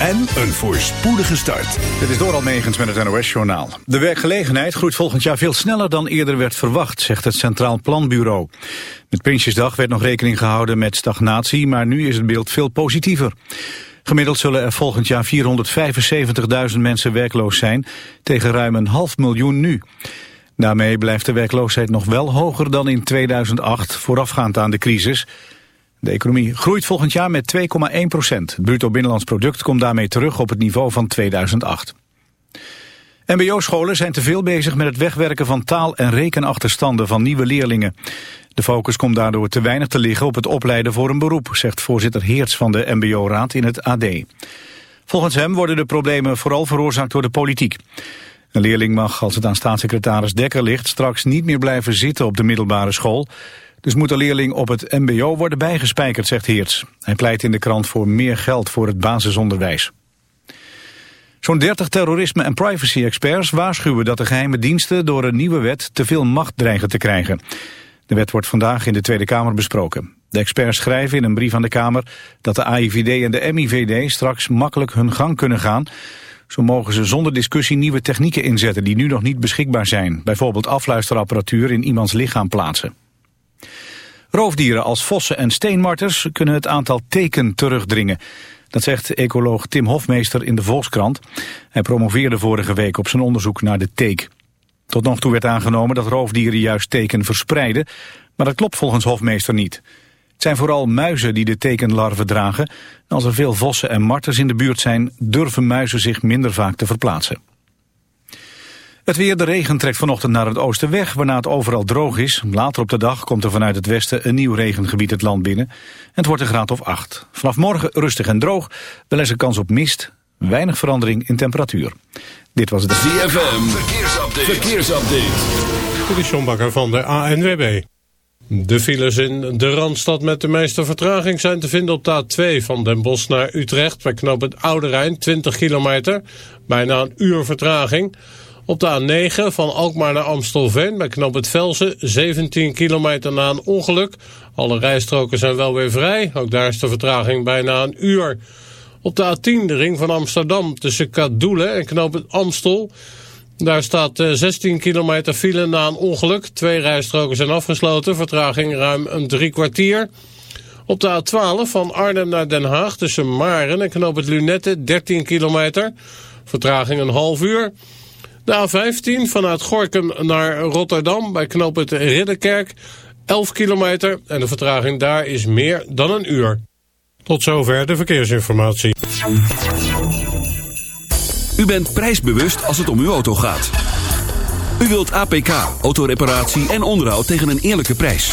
en een voorspoedige start. Dit is door Almegens met het NOS-journaal. De werkgelegenheid groeit volgend jaar veel sneller dan eerder werd verwacht, zegt het Centraal Planbureau. Met Prinsjesdag werd nog rekening gehouden met stagnatie, maar nu is het beeld veel positiever. Gemiddeld zullen er volgend jaar 475.000 mensen werkloos zijn, tegen ruim een half miljoen nu. Daarmee blijft de werkloosheid nog wel hoger dan in 2008, voorafgaand aan de crisis. De economie groeit volgend jaar met 2,1 procent. Het bruto binnenlands product komt daarmee terug op het niveau van 2008. MBO-scholen zijn te veel bezig met het wegwerken van taal- en rekenachterstanden van nieuwe leerlingen. De focus komt daardoor te weinig te liggen op het opleiden voor een beroep, zegt voorzitter Heerts van de MBO-raad in het AD. Volgens hem worden de problemen vooral veroorzaakt door de politiek. Een leerling mag, als het aan staatssecretaris Dekker ligt, straks niet meer blijven zitten op de middelbare school. Dus moet de leerling op het mbo worden bijgespijkerd, zegt Heerts. Hij pleit in de krant voor meer geld voor het basisonderwijs. Zo'n 30 terrorisme- en privacy-experts waarschuwen dat de geheime diensten door een nieuwe wet te veel macht dreigen te krijgen. De wet wordt vandaag in de Tweede Kamer besproken. De experts schrijven in een brief aan de Kamer dat de AIVD en de MIVD straks makkelijk hun gang kunnen gaan. Zo mogen ze zonder discussie nieuwe technieken inzetten die nu nog niet beschikbaar zijn. Bijvoorbeeld afluisterapparatuur in iemands lichaam plaatsen. Roofdieren als vossen en steenmarters kunnen het aantal teken terugdringen. Dat zegt ecoloog Tim Hofmeester in de Volkskrant. Hij promoveerde vorige week op zijn onderzoek naar de teek. Tot nog toe werd aangenomen dat roofdieren juist teken verspreiden, maar dat klopt volgens Hofmeester niet. Het zijn vooral muizen die de tekenlarven dragen. Als er veel vossen en marters in de buurt zijn, durven muizen zich minder vaak te verplaatsen. Het weer, de regen trekt vanochtend naar het oosten weg, waarna het overal droog is. Later op de dag komt er vanuit het westen een nieuw regengebied het land binnen. En het wordt een graad of 8. Vanaf morgen rustig en droog, wel eens een kans op mist. Weinig verandering in temperatuur. Dit was het ZFM, verkeersupdate. verkeersupdate. De Sjombakker van de ANWB. De files in de Randstad met de meeste vertraging zijn te vinden op de A2 van Den Bosch naar Utrecht... bij knoop het Oude Rijn, 20 kilometer, bijna een uur vertraging... Op de A9 van Alkmaar naar Amstelveen bij Knoop het Velsen 17 kilometer na een ongeluk. Alle rijstroken zijn wel weer vrij. Ook daar is de vertraging bijna een uur. Op de A10 de ring van Amsterdam tussen Kadoelen en Knoop het Amstel. Daar staat 16 eh, kilometer file na een ongeluk. Twee rijstroken zijn afgesloten. Vertraging ruim een drie kwartier. Op de A12 van Arnhem naar Den Haag tussen Maren en Knoop het Lunette 13 kilometer. Vertraging een half uur. De A15 vanuit Gorkum naar Rotterdam bij knooppunt Ridderkerk 11 kilometer en de vertraging daar is meer dan een uur. Tot zover de verkeersinformatie. U bent prijsbewust als het om uw auto gaat. U wilt APK, autoreparatie en onderhoud tegen een eerlijke prijs.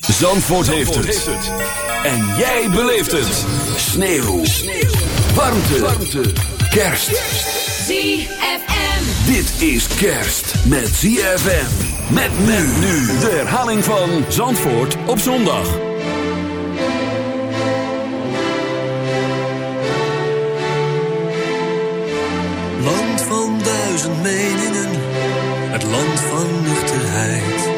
Zandvoort, heeft, het. En jij beleeft het. Sneeuw. Sneeuw. Warmte. Warmte. Kerst. ZFM. Dit is kerst met ZFM. Met men nu. De herhaling van Zandvoort op zondag. Land van duizend meningen. Het land van nuchterheid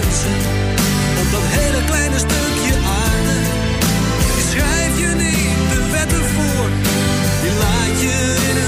mensen op dat hele kleine stukje aarde. Die schrijf je niet de wetten voor, die laat je in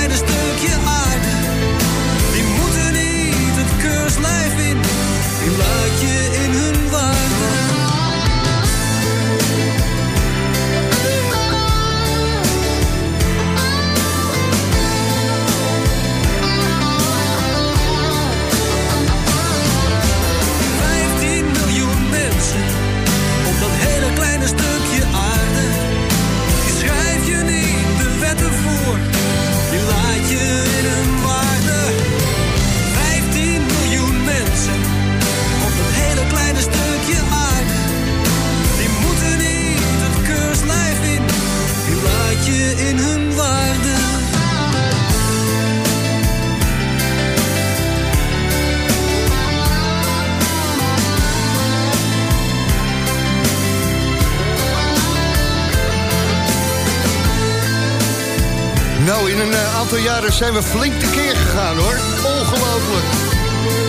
aantal jaren zijn we flink tekeer gegaan, hoor. Ongelooflijk.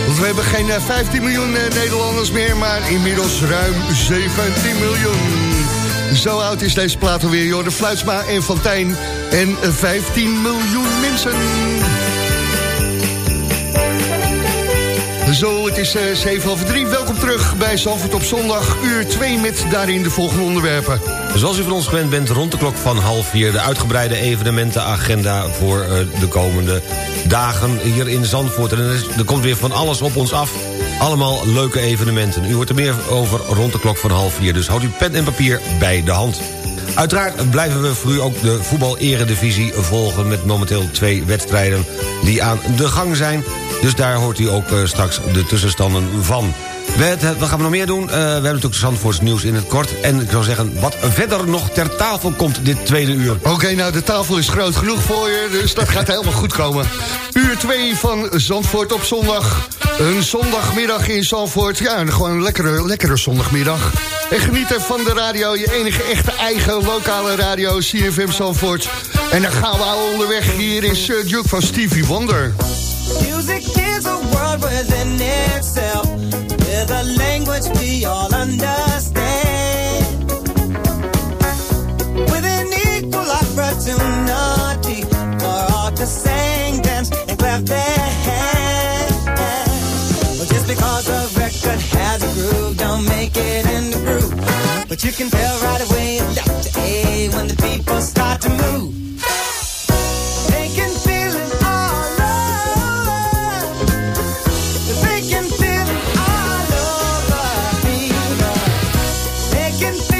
Want we hebben geen eh, 15 miljoen eh, Nederlanders meer, maar inmiddels ruim 17 miljoen. Zo oud is deze plaat alweer, joh. De Fluitsma en Fontijn en eh, 15 miljoen mensen. Zo, het is eh 7 over 3. Welkom terug bij Zalvoort op zondag, uur 2 met daarin de volgende onderwerpen. Zoals u van ons gewend bent, rond de klok van half vier... de uitgebreide evenementenagenda voor eh, de komende dagen hier in Zandvoort. En er, er komt weer van alles op ons af. Allemaal leuke evenementen. U hoort er meer over rond de klok van half vier. Dus houd uw pen en papier bij de hand. Uiteraard blijven we voor u ook de voetbal-eredivisie volgen... met momenteel twee wedstrijden die aan de gang zijn. Dus daar hoort u ook eh, straks de tussenstanden van. We, het- wat gaan we nog meer doen? Eh, we hebben natuurlijk Zandvoorts nieuws in het kort. En ik zou zeggen, wat verder nog ter tafel komt dit tweede uur. Oké, nou de tafel is groot genoeg voor je, dus dat gaat helemaal goed komen. Uur 2 van Zandvoort op zondag. Een zondagmiddag in Zandvoort. Ja, en gewoon een lekkere, lekkere zondagmiddag. En genieten van de radio, je enige echte eigen lokale radio, CFM Zandvoort. En dan gaan we al onderweg. Hier is uh, Duke van Stevie Wonder. Music is a world within itself, language we all understand. With an equal opportunity for all to sing, dance, and clap their hands. Well, just because a record has a groove, don't make it in the groove. But you can tell right away Dr. A eh, when the people start to move. Can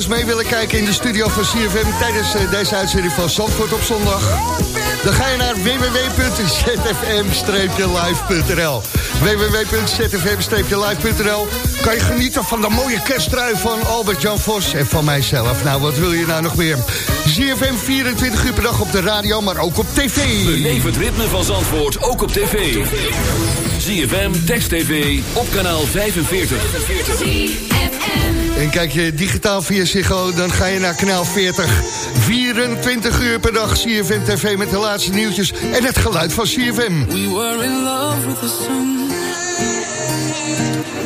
trouwens mee willen kijken in de studio van CFM... tijdens deze uitzending van Zandvoort op zondag... dan ga je naar www.zfm-live.nl www.zfm-live.nl kan je genieten van de mooie kersttrui van Albert-Jan Vos en van mijzelf. Nou, wat wil je nou nog meer? ZFM 24 uur per dag op de radio, maar ook op tv. Beleef het ritme van Zandvoort, ook op tv. ZFM, Text TV, op kanaal 45. En kijk je digitaal via Ziggo, dan ga je naar kanaal 40. 24 uur per dag CFM TV met de laatste nieuwtjes en het geluid van CFM. We were in love with the sun.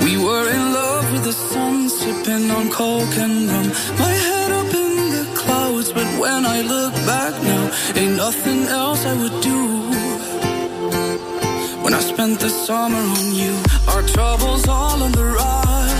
We were in love with the sun, sipping on coke and rum. My head up in the clouds, but when I look back now, ain't nothing else I would do. When I spent the summer on you, our troubles all on the rocks.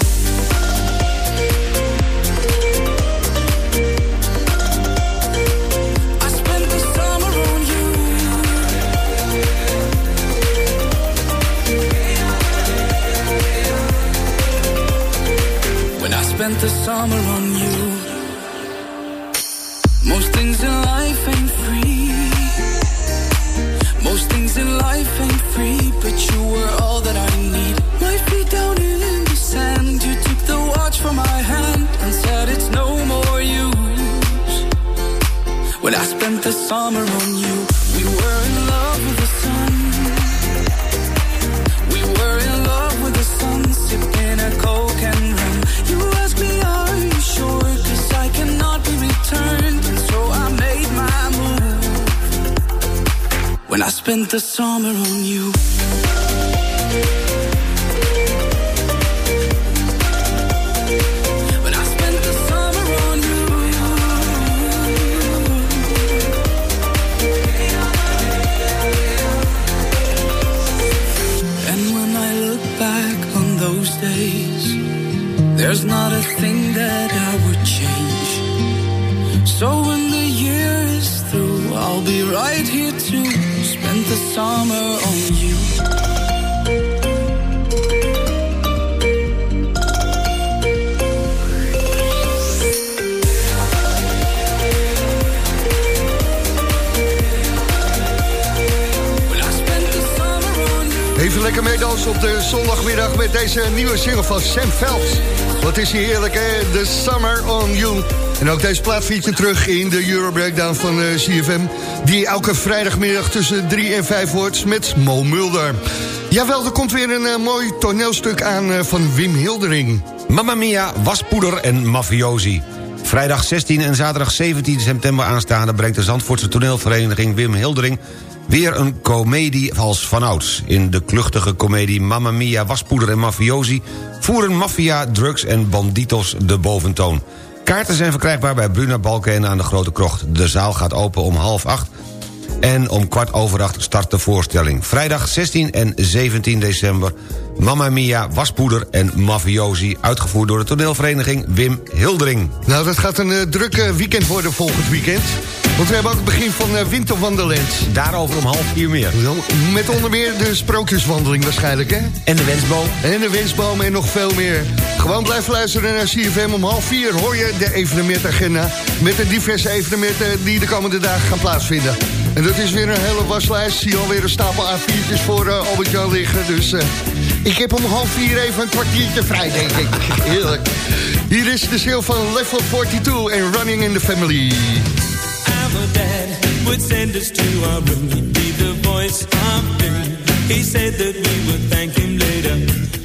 The summer deze nieuwe single van Sam Veld. Wat is hier heerlijk, hè? The Summer on You. En ook deze plaat vind terug in de Euro Breakdown van eh, CFM... die elke vrijdagmiddag tussen 3 en 5 wordt met Mo Mulder. Jawel, er komt weer een eh, mooi toneelstuk aan eh, van Wim Hildering. Mamma Mia, waspoeder en mafiosi. Vrijdag 16 en zaterdag 17 september aanstaande... brengt de Zandvoortse toneelvereniging Wim Hildering... weer een komedie als vanouds. In de kluchtige komedie Mamma Mia, waspoeder en mafiosi... voeren maffia, drugs en banditos de boventoon. Kaarten zijn verkrijgbaar bij Bruna Balken aan de Grote Krocht. De zaal gaat open om half acht... En om kwart over acht start de voorstelling. Vrijdag 16 en 17 december. Mamma Mia, waspoeder en mafiosi. Uitgevoerd door de toneelvereniging Wim Hildering. Nou, dat gaat een uh, druk weekend worden volgend weekend. Want we hebben ook het begin van uh, Winterwanderland. Daarover om half vier meer. Met onder meer de sprookjeswandeling waarschijnlijk, hè? En de wensboom. En de wensboom en nog veel meer. Gewoon blijf luisteren naar CFM. Om half vier hoor je de evenementagenda... met de diverse evenementen die de komende dagen gaan plaatsvinden. En dat is weer een hele waslijst. Zie alweer een stapel A4'tjes voor uh, Albert-Jan liggen. Dus uh, ik heb om half vier even een kwartiertje vrij, denk ik. Heerlijk. Hier is de ziel van Level 42 en Running in the Family. Our dad would send us to our room. He'd be the voice of doom. He said that we would thank him later.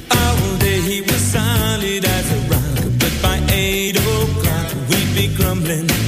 All day he was solid as a rock. But by eight o'clock we'd be crumbling.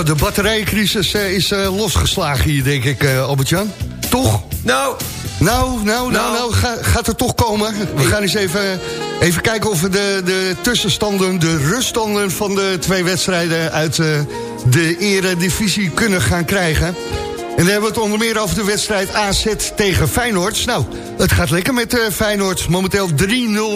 Nou, de batterijcrisis eh, is eh, losgeslagen hier, denk ik, eh, Albert-Jan. Toch? Nou. Nou, nou, nou, nou, nou gaat er toch komen. We gaan eens even, even kijken of we de, de tussenstanden, de ruststanden van de twee wedstrijden uit de eredivisie kunnen gaan krijgen. En dan hebben we het onder meer over de wedstrijd AZ tegen Feyenoord. Nou, het gaat lekker met Feyenoord. Momenteel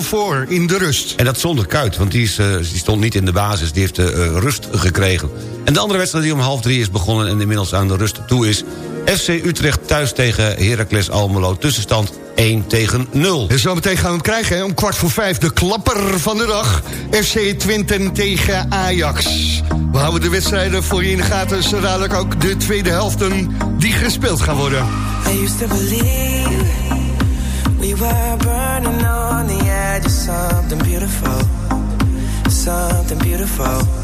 3-0 voor in de rust. En dat zonder Kuit, want die, is, stond niet in de basis. Die heeft uh, rust gekregen. En de andere wedstrijd die om half drie is begonnen... en inmiddels aan de rust toe is... FC Utrecht thuis tegen Heracles Almelo. Tussenstand 1 tegen 0. En zo meteen gaan we hem krijgen, hè? om kwart voor vijf. De klapper van de dag. FC Twente tegen Ajax. We houden de wedstrijden voor je in de gaten. Zo dadelijk ook de tweede helften die gespeeld gaan worden. I used to believe we were burning on the edge of something beautiful, something beautiful.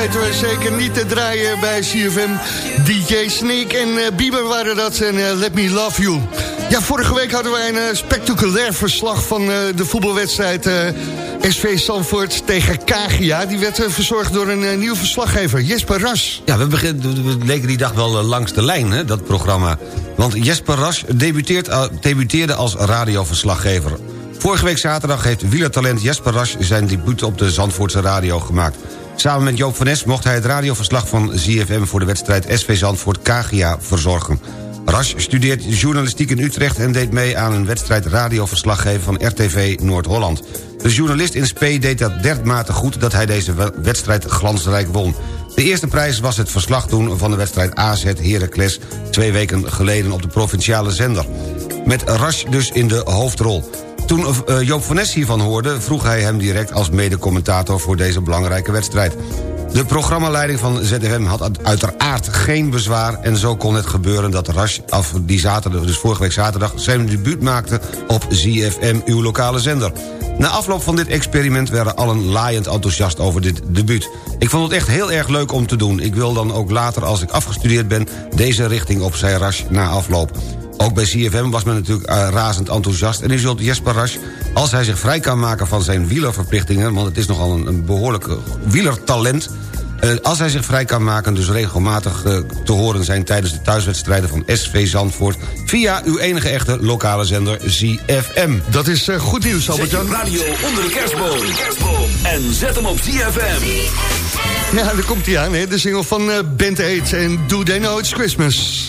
Vergeten we zeker niet te draaien bij CFM. DJ Snake en eh, Bieber waren dat en eh, Let Me Love You. Ja, vorige week hadden wij een eh, spectaculair verslag van de voetbalwedstrijd SV Sanford tegen Kagia. Die werd verzorgd door een nieuw verslaggever, Jesper Ras. Ja, we, leken die dag wel langs de lijn, hè, dat programma. Want Jesper Ras debuteert, debuteerde als radioverslaggever. Vorige week zaterdag heeft wielertalent Jesper Ras... zijn debuut op de Zandvoortse radio gemaakt. Samen met Joop van Nes mocht hij het radioverslag van ZFM... voor de wedstrijd SV Zandvoort Kagia verzorgen. Ras studeert journalistiek in Utrecht... en deed mee aan een wedstrijd radioverslaggever van RTV Noord-Holland. De journalist in Spee deed dat dermate goed... dat hij deze we- wedstrijd glansrijk won. De eerste prijs was het verslag doen van de wedstrijd AZ Heracles... twee weken geleden op de provinciale zender. Met Ras dus in de hoofdrol. Toen eh, Joop van Nes hiervan hoorde, vroeg hij hem direct als mede-commentator voor deze belangrijke wedstrijd. De programmaleiding van ZFM had uiteraard geen bezwaar... en zo kon het gebeuren dat Rush af die zaterdag, dus vorige week zaterdag... zijn debuut maakte op ZFM, uw lokale zender. Na afloop van dit experiment werden allen laaiend enthousiast over dit debuut. Ik vond het echt heel erg leuk om te doen. Ik wil dan ook later, als ik afgestudeerd ben... deze richting op, zei Rush na afloop. Ook bij CFM was men natuurlijk uh, razend enthousiast... en u zult Jesper Rasch, als hij zich vrij kan maken van zijn wielerverplichtingen... want het is nogal een, een behoorlijk wielertalent... Uh, als hij zich vrij kan maken, dus regelmatig uh, te horen zijn... tijdens de thuiswedstrijden van SV Zandvoort... via uw enige echte lokale zender ZFM. Dat is uh, goed nieuws, Albert-Jan. radio onder de kerstboom. En zet hem op ZFM. Ja, daar komt hij aan, hè? de single van Band 8 en Do They Know It's Christmas.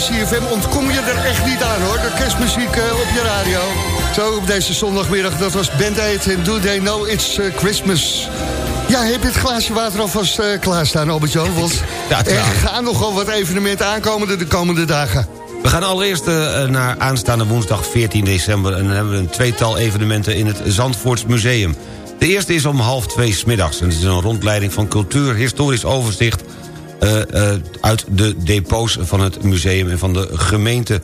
CFM ontkom je er echt niet aan, hoor. De kerstmuziek eh, op je radio. Zo op deze zondagmiddag, dat was Band 8 en Do They Know It's eh, Christmas. Ja, heb je het glaasje water alvast eh klaarstaan, Albert-Jan? Want Ja, er gaan nogal wat evenementen aankomen de, de komende dagen. We gaan allereerst naar aanstaande woensdag 14 december... en dan hebben we een tweetal evenementen in het Zandvoorts Museum. De eerste is om half twee smiddags. En het is een rondleiding van cultuur, historisch overzicht... eh, eh, uit de depots van het museum en van de gemeente.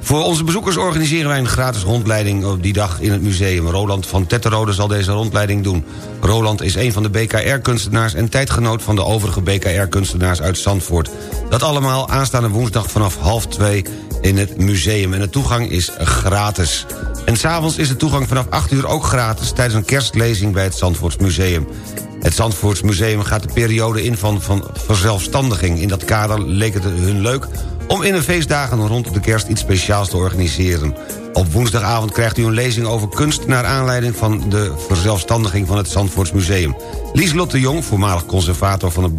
Voor onze bezoekers organiseren wij een gratis rondleiding op die dag in het museum. Roland van Tetterode zal deze rondleiding doen. Roland is een van de BKR-kunstenaars en tijdgenoot van de overige BKR-kunstenaars uit Zandvoort. Dat allemaal aanstaande woensdag vanaf half twee in het museum. En de toegang is gratis. En s'avonds is de toegang vanaf 8 uur ook gratis... tijdens een kerstlezing bij het Zandvoortsmuseum. Het Zandvoortsmuseum gaat de periode in van, van verzelfstandiging. In dat kader leek het hun leuk om in de feestdagen rond de kerst iets speciaals te organiseren. Op woensdagavond krijgt u een lezing over kunst... naar aanleiding van de verzelfstandiging van het Zandvoortsmuseum. Lieslot de Jong, voormalig conservator van het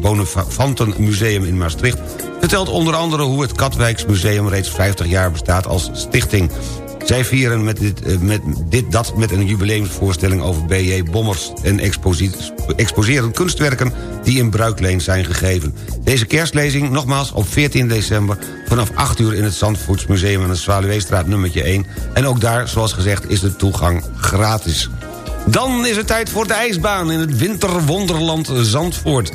Bonifantenmuseum in Maastricht... vertelt onder andere hoe het Katwijksmuseum reeds 50 jaar bestaat als stichting. Zij vieren met dit, eh, met dit dat met een jubileumsvoorstelling over B.J. Bommers... en exposeren kunstwerken die in bruikleen zijn gegeven. Deze kerstlezing nogmaals op 14 december... vanaf 8 uur in het Zandvoortsmuseum aan de Zwaluweestraat nummertje 1. En ook daar, zoals gezegd, is de toegang gratis. Dan is het tijd voor de ijsbaan in het winterwonderland Zandvoort.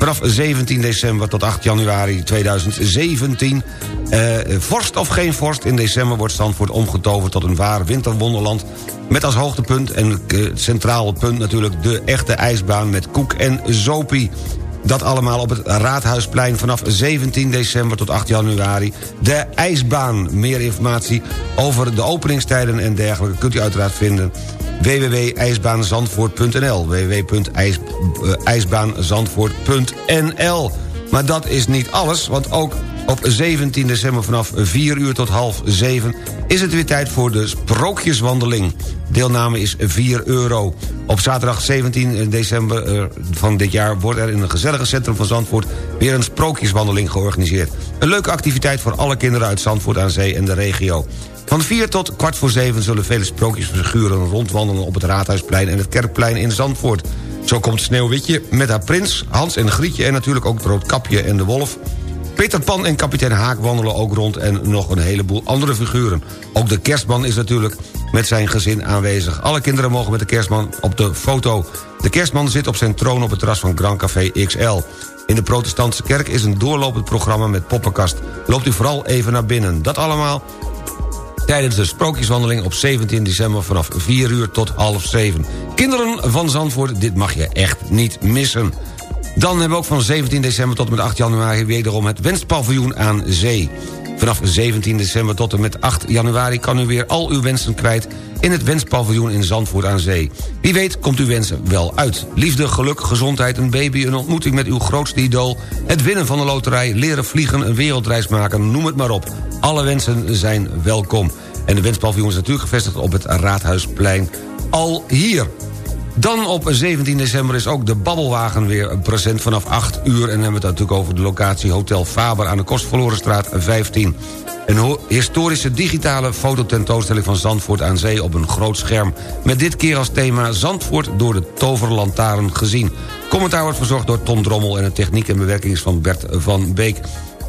Vanaf 17 december tot 8 januari 2017. Uh, vorst of geen vorst, in december wordt Zandvoort omgetoverd... tot een waar winterwonderland... met als hoogtepunt en uh, centraal punt natuurlijk... de echte ijsbaan met koek en zopie. Dat allemaal op het Raadhuisplein vanaf 17 december tot 8 januari. De ijsbaan. Meer informatie over de openingstijden en dergelijke... kunt u uiteraard vinden www.ijsbaanzandvoort.nl www.ijsbaanzandvoort.nl Maar dat is niet alles, want ook op 17 december vanaf 4 uur tot half 7... is het weer tijd voor de Sprookjeswandeling. Deelname is 4 euro. Op zaterdag 17 december eh, van dit jaar... wordt er in een gezellige centrum van Zandvoort... weer een Sprookjeswandeling georganiseerd. Een leuke activiteit voor alle kinderen uit Zandvoort aan Zee en de regio. Van 4 tot kwart voor 7 zullen vele sprookjesfiguren rondwandelen... op het Raadhuisplein en het Kerkplein in Zandvoort. Zo komt Sneeuwwitje met haar prins, Hans en Grietje... en natuurlijk ook het Roodkapje en de Wolf... Peter Pan en kapitein Haak wandelen ook rond en nog een heleboel andere figuren. Ook de kerstman is natuurlijk met zijn gezin aanwezig. Alle kinderen mogen met de kerstman op de foto. De kerstman zit op zijn troon op het terras van Grand Café XL. In de protestantse kerk is een doorlopend programma met poppenkast. Loopt u vooral even naar binnen. Dat allemaal tijdens de sprookjeswandeling op 17 december vanaf 4 uur tot half 7. Kinderen van Zandvoort, dit mag je echt niet missen. Dan hebben we ook van 17 december tot en met 8 januari... wederom het Wenspaviljoen aan Zee. Vanaf 17 december tot en met 8 januari... kan u weer al uw wensen kwijt in het Wenspaviljoen in Zandvoort aan Zee. Wie weet komt uw wensen wel uit. Liefde, geluk, gezondheid, een baby, een ontmoeting met uw grootste idool... het winnen van de loterij, leren vliegen, een wereldreis maken, noem het maar op. Alle wensen zijn welkom. En de Wenspaviljoen is natuurlijk gevestigd op het Raadhuisplein al hier. Dan op 17 december is ook de Babbelwagen weer present vanaf 8 uur. En dan hebben we het natuurlijk over de locatie Hotel Faber... aan de Kostverlorenstraat 15. Een historische digitale fototentoonstelling van Zandvoort aan Zee op een groot scherm. Met dit keer als thema Zandvoort door de toverlantaren gezien. Commentaar wordt verzorgd door Tom Drommel en de techniek en bewerking is van Bert van Beek.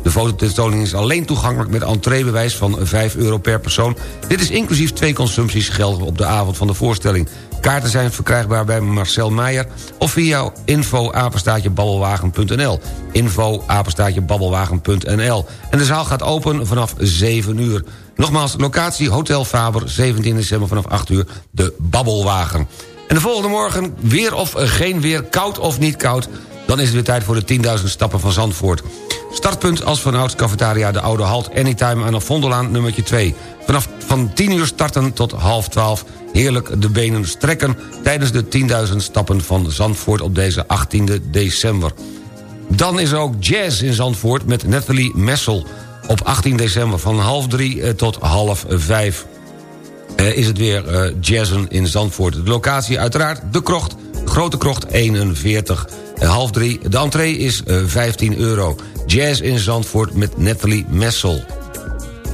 De fototentoonstelling is alleen toegankelijk met entreebewijs van 5 euro per persoon. Dit is inclusief twee consumpties geldig op de avond van de voorstelling. Kaarten zijn verkrijgbaar bij Marcel Meijer... of via info-babbelwagen.nl. info-babbelwagen.nl. En de zaal gaat open vanaf 7 uur. Nogmaals, locatie Hotel Faber, 17 december vanaf 8 uur, de Babbelwagen. En de volgende morgen, weer of geen weer, koud of niet koud... dan is het weer tijd voor de 10.000 stappen van Zandvoort. Startpunt als vanouds cafetaria De Oude Halt Anytime aan de Vondelaan nummertje 2. Vanaf van 10 uur starten tot half 12 heerlijk de benen strekken... tijdens de 10.000 stappen van Zandvoort op deze 18e december. Dan is er ook jazz in Zandvoort met Nathalie Messel... op 18 december van half 3 eh, tot half 5. Uh, is het weer uh, jazzen in Zandvoort. De locatie uiteraard De Krocht, Grote Krocht 41. Uh, half 3, de entree is 15 euro. Jazz in Zandvoort met Nathalie Messel.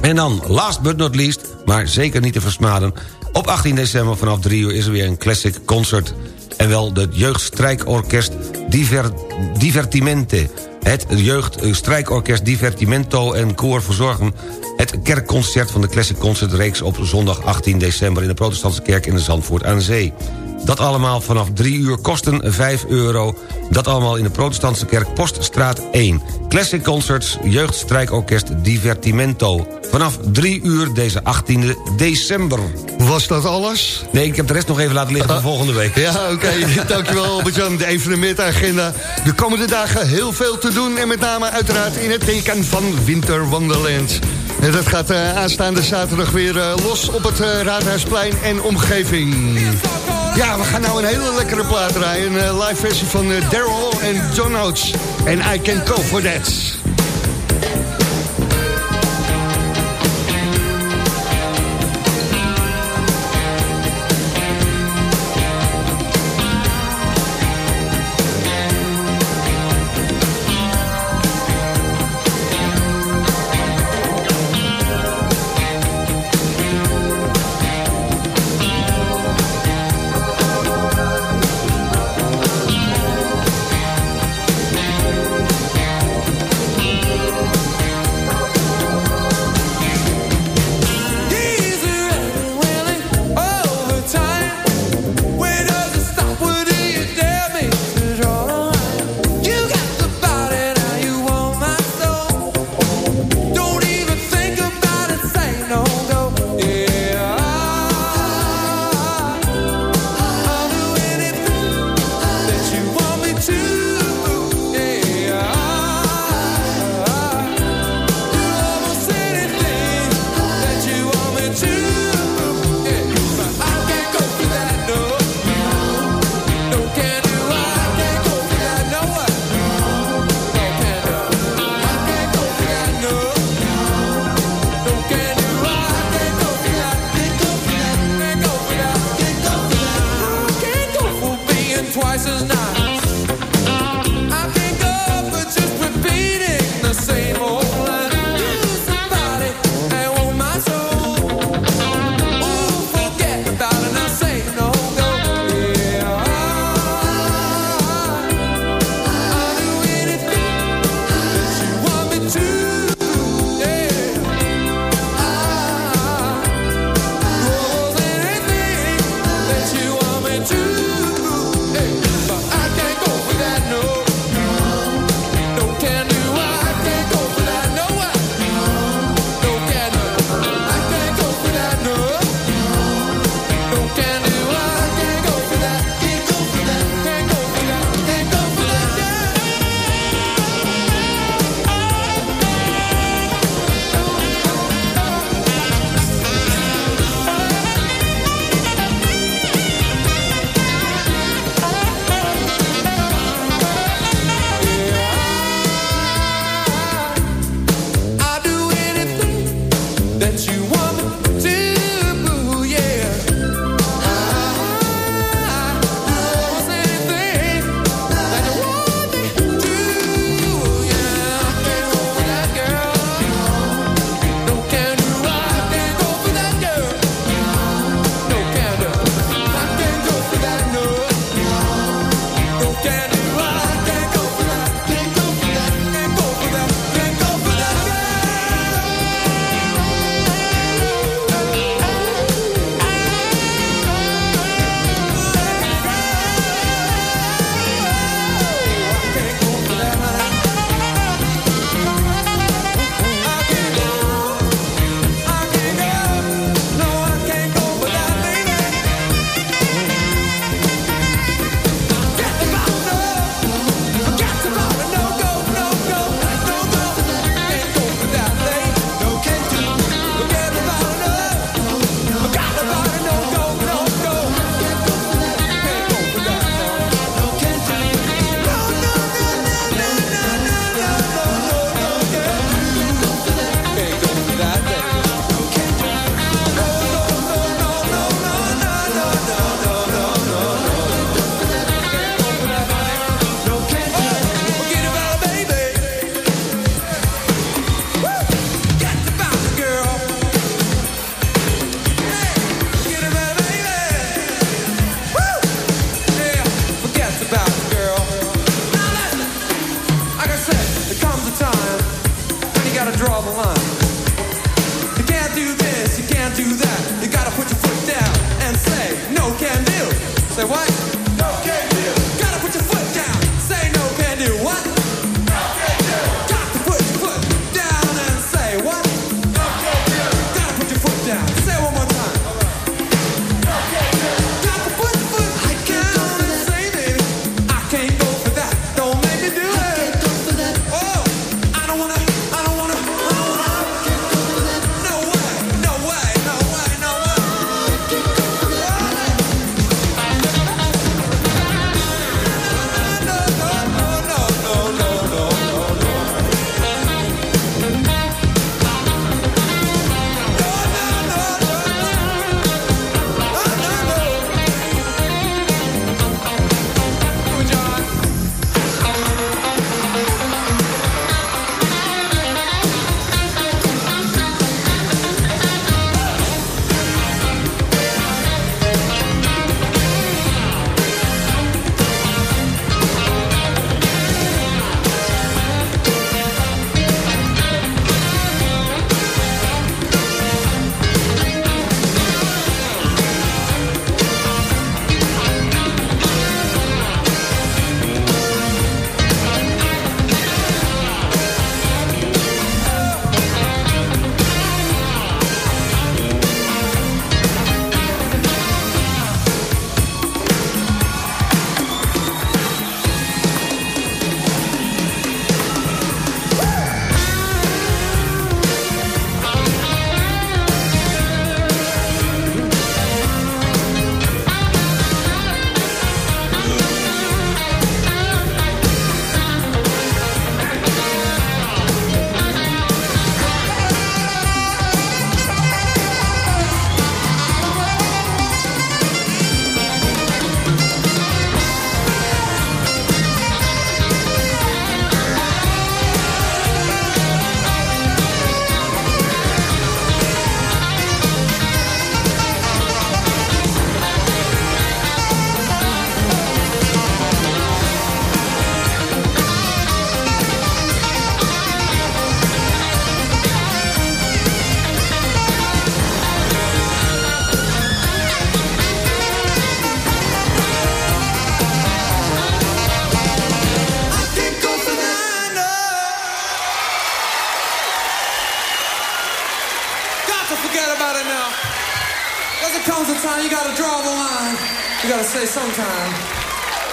En dan, last but not least, maar zeker niet te versmaden... Op 18 december vanaf 3 uur is er weer een classic concert. En wel de jeugdstrijkorkest Diver, Divertimente. Het jeugdstrijkorkest Divertimento en koor verzorgen... het kerkconcert van de Classic Concertreeks op zondag 18 december... in de protestantse kerk in de Zandvoort aan Zee. Dat allemaal vanaf 3 uur kosten 5 euro. Dat allemaal in de protestantse kerk Poststraat 1. Classic Concerts, jeugdstrijkorkest Divertimento. Vanaf 3 uur deze 18e december. Was dat alles? Nee, ik heb de rest nog even laten liggen voor volgende week. Ja, oké. Okay. Dankjewel Albert-Jan. De evenementagenda. De komende dagen heel veel te doen. En met name uiteraard in het teken van Winter Wonderland. En dat gaat uh, aanstaande zaterdag weer uh, los op het uh, Raadhuisplein en omgeving. Ja, we gaan nou een hele lekkere plaat draaien. Een live versie van Daryl en John Oates. En I Can Go For That.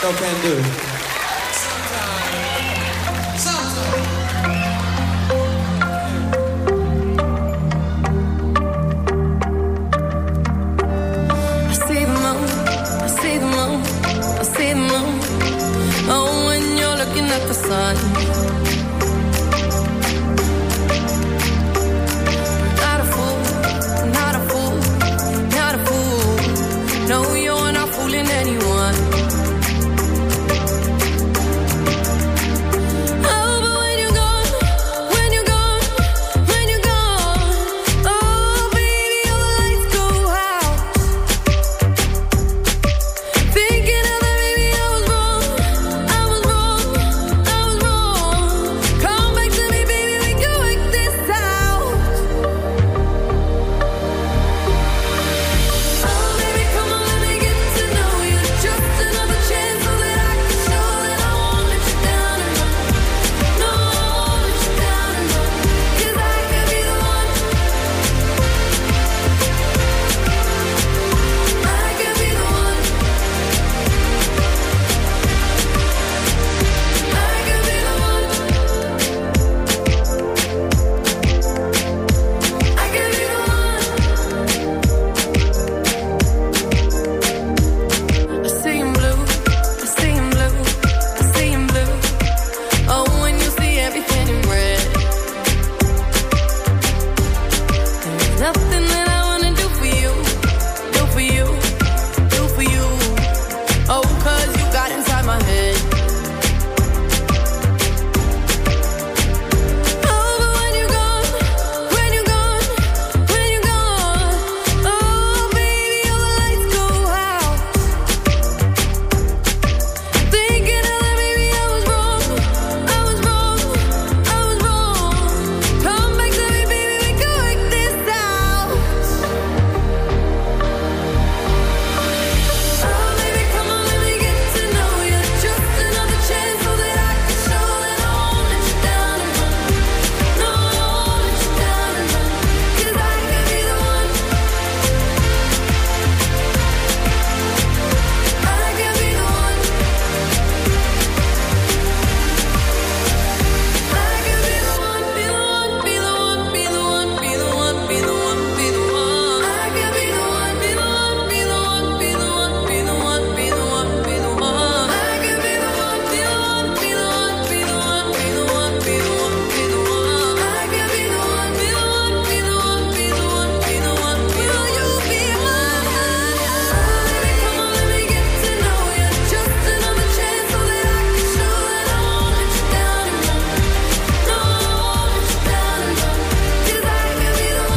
No can do.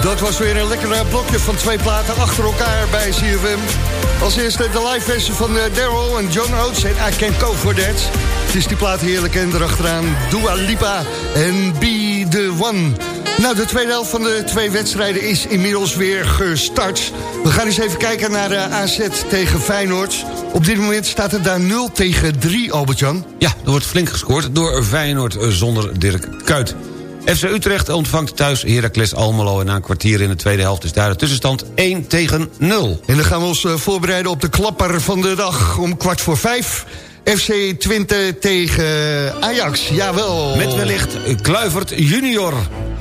Dat was weer een lekker blokje van twee platen achter elkaar bij CFM. Als eerste de live versie van eh, Daryl en John Oates en I Can Go For That. Het is die plaat heerlijk en erachteraan Dua Lipa en Be The One. Nou, de tweede helft van de twee wedstrijden is inmiddels weer gestart. We gaan eens even kijken naar de AZ tegen Feyenoord. Op dit moment staat het daar 0 tegen 3, Albert-Jan. Ja, er wordt flink gescoord door Feyenoord eh, zonder Dirk Kuyt. FC Utrecht ontvangt thuis Heracles Almelo... en na een kwartier in de tweede helft is daar de tussenstand 1 tegen 0. En dan gaan we ons eh, voorbereiden op de klapper van de dag om kwart voor vijf. FC Twente tegen Ajax, jawel. Met wellicht eh, Kluivert junior.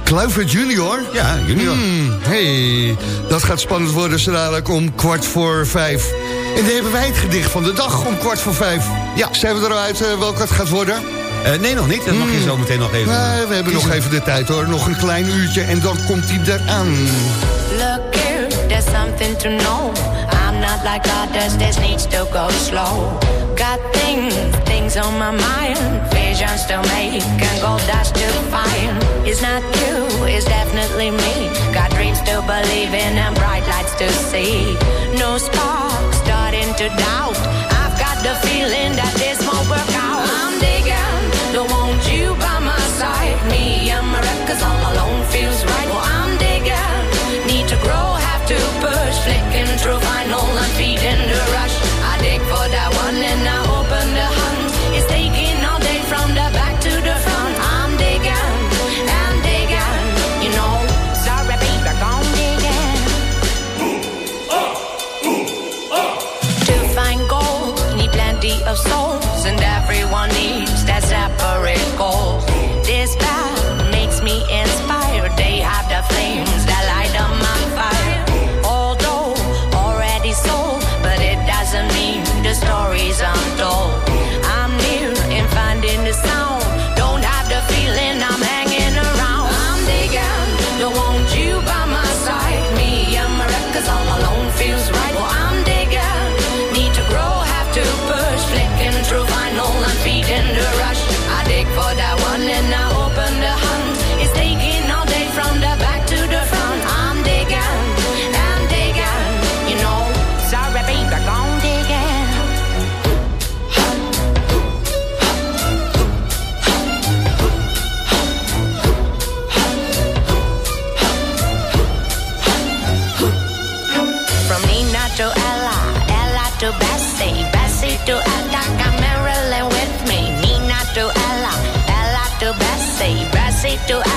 Kluivert junior? Ja, junior. Hmm, hey, dat gaat spannend worden zo dadelijk om kwart voor vijf. En dan hebben wij het gedicht van de dag om kwart voor vijf. Ja, zijn we eruit uh, welke het gaat worden? Uh, nee, nog niet. Dat mag je zo meteen nog even... Uh, we hebben nog even de tijd hoor. Nog een klein uurtje en dan komt hij eraan. Look here, there's something to know. I'm not like others, this needs to go slow. Got things, things on my mind. Visions to make and gold dust to find. It's not you, it's definitely me. Got dreams to believe in and bright lights to see. No spark, starting to doubt. I've got the feeling that this Bessie to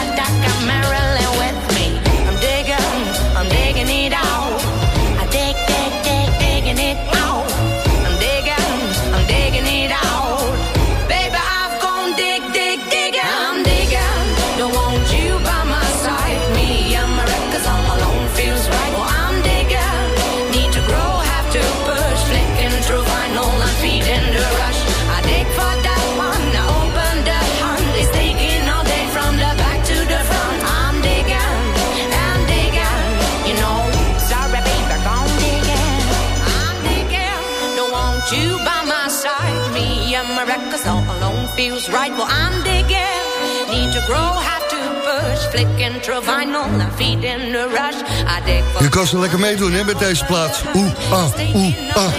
right. Well, I'm digging, need to grow, have to push. Flicking through vinyl feeding the rush. I dig for Je kan zo lekker meedoen hè, met deze plaat. Oeh, ah, oeh, ah.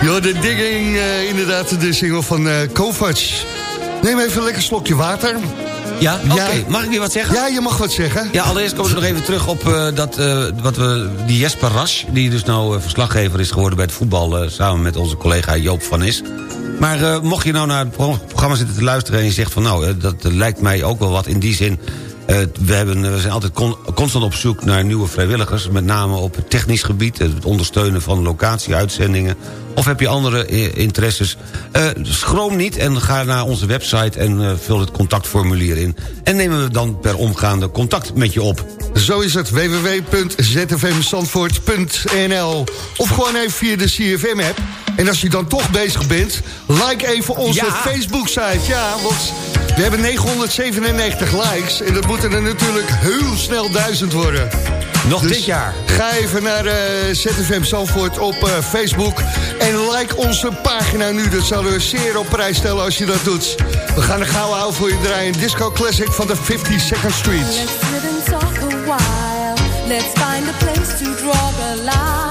Jo, de digging, eh, inderdaad, de single van eh Kovac. Neem even een lekker slokje water. Ja, oké. Mag ik weer wat zeggen? Ja, je mag wat zeggen. Ja, allereerst komen we nog even terug op eh, dat, eh, wat we, die Jesper Ras... die dus nou verslaggever is geworden bij het voetbal... samen met onze collega Joop van Is. Maar eh, mocht je nou naar het pro- programma zitten te luisteren... en je zegt van nou, dat eh, lijkt mij ook wel wat in die zin... eh, we, hebben, we zijn altijd con- constant op zoek naar nieuwe vrijwilligers... met name op het technisch gebied, het ondersteunen van locatieuitzendingen... of heb je andere interesses, eh, schroom niet en ga naar onze website... en eh, vul het contactformulier in. En nemen we dan per omgaande contact met je op. Zo is het, www.zfmzandvoort.nl Of gewoon even via de CFM-app. En als je dan toch bezig bent, like even onze Ja. Facebook-site. Ja, want we hebben 997 likes. En dat moeten er natuurlijk heel snel duizend worden. Nog Dus dit jaar. Ga even naar eh, ZFM Zandvoort op eh, Facebook. En like onze pagina nu. Dat zouden we zeer op prijs stellen als je dat doet. We gaan een gouden houden voor je draaien. Disco Classic van de 52nd Street. Let's sit and talk a while. Let's find a place to draw the line.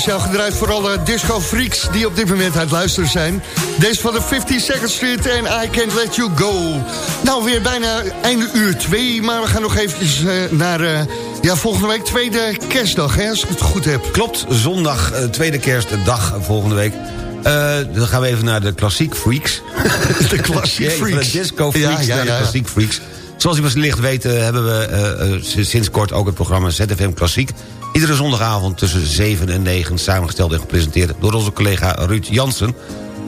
Speciaal gedraaid voor alle disco-freaks... die op dit moment aan het luisteren zijn. Deze van de 52nd Street en I Can't Let You Go. Nou, weer bijna einde uur 2, maar we gaan nog eventjes eh, naar... eh, ja, volgende week tweede kerstdag, hè, als ik het goed heb. Klopt, zondag, eh, tweede kerstdag volgende week. Dan gaan we even naar de klassiek freaks. De klassiek Ja, freaks. De disco freaks Ja, ja, naar de ja. klassiek freaks. Zoals u wellicht weet hebben we sinds kort ook het programma ZFM Klassiek. Iedere zondagavond tussen 7 en 9 samengesteld en gepresenteerd door onze collega Ruud Jansen.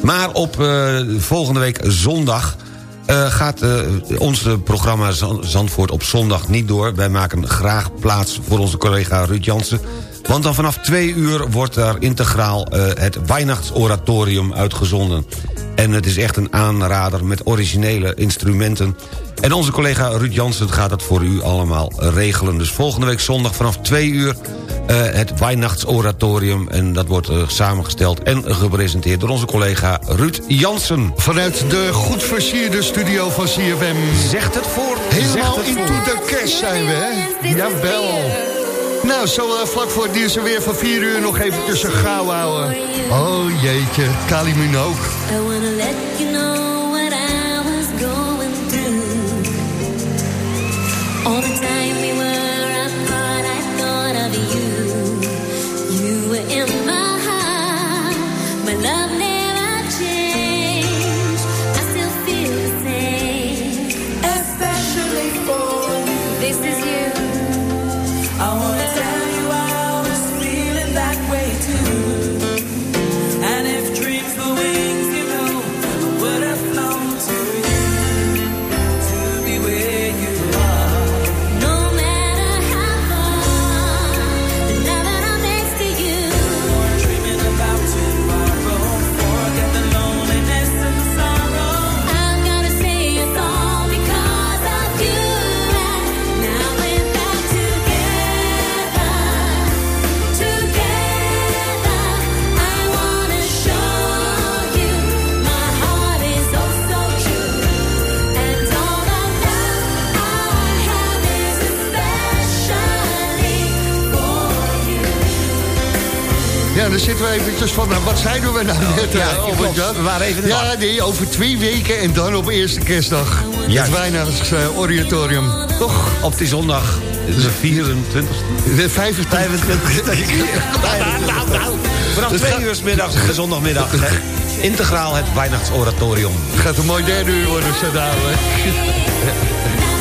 Maar op eh, volgende week zondag eh, gaat eh, ons programma Zan- Zandvoort op zondag niet door. Wij maken graag plaats voor onze collega Ruud Jansen. Want dan vanaf twee uur wordt daar integraal eh, het Weihnachtsoratorium uitgezonden. En het is echt een aanrader met originele instrumenten. En onze collega Ruud Jansen gaat dat voor u allemaal regelen. Dus volgende week zondag vanaf twee uur eh, het Weihnachtsoratorium. En dat wordt eh, samengesteld en gepresenteerd door onze collega Ruud Jansen. Vanuit de goed versierde studio van CFM. Zegt het voor. Helemaal Zegt het into voor. de kerst zijn we, hè? Jawel. Nou, zo vlak voor het nieuws en weer van 4 uur nog even tussen gauw houden. Oh jeetje, Kalimun ook. Zitten we eventjes van, nou, wat zeiden we nou net, ja, eh, Albert klopt. Jan? We waren even in de Ja, nee, over twee weken en dan op eerste kerstdag. Juist. Het Weihnachtsoratorium. Toch? Op die zondag, de 24 De 25. 25 Vanaf twee uur 's middags, de zondagmiddag. hè. Integraal het Weihnachtsoratorium. Het gaat een mooi derde uur worden zo dadelijk.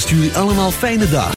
wenst jullie allemaal fijne dagen.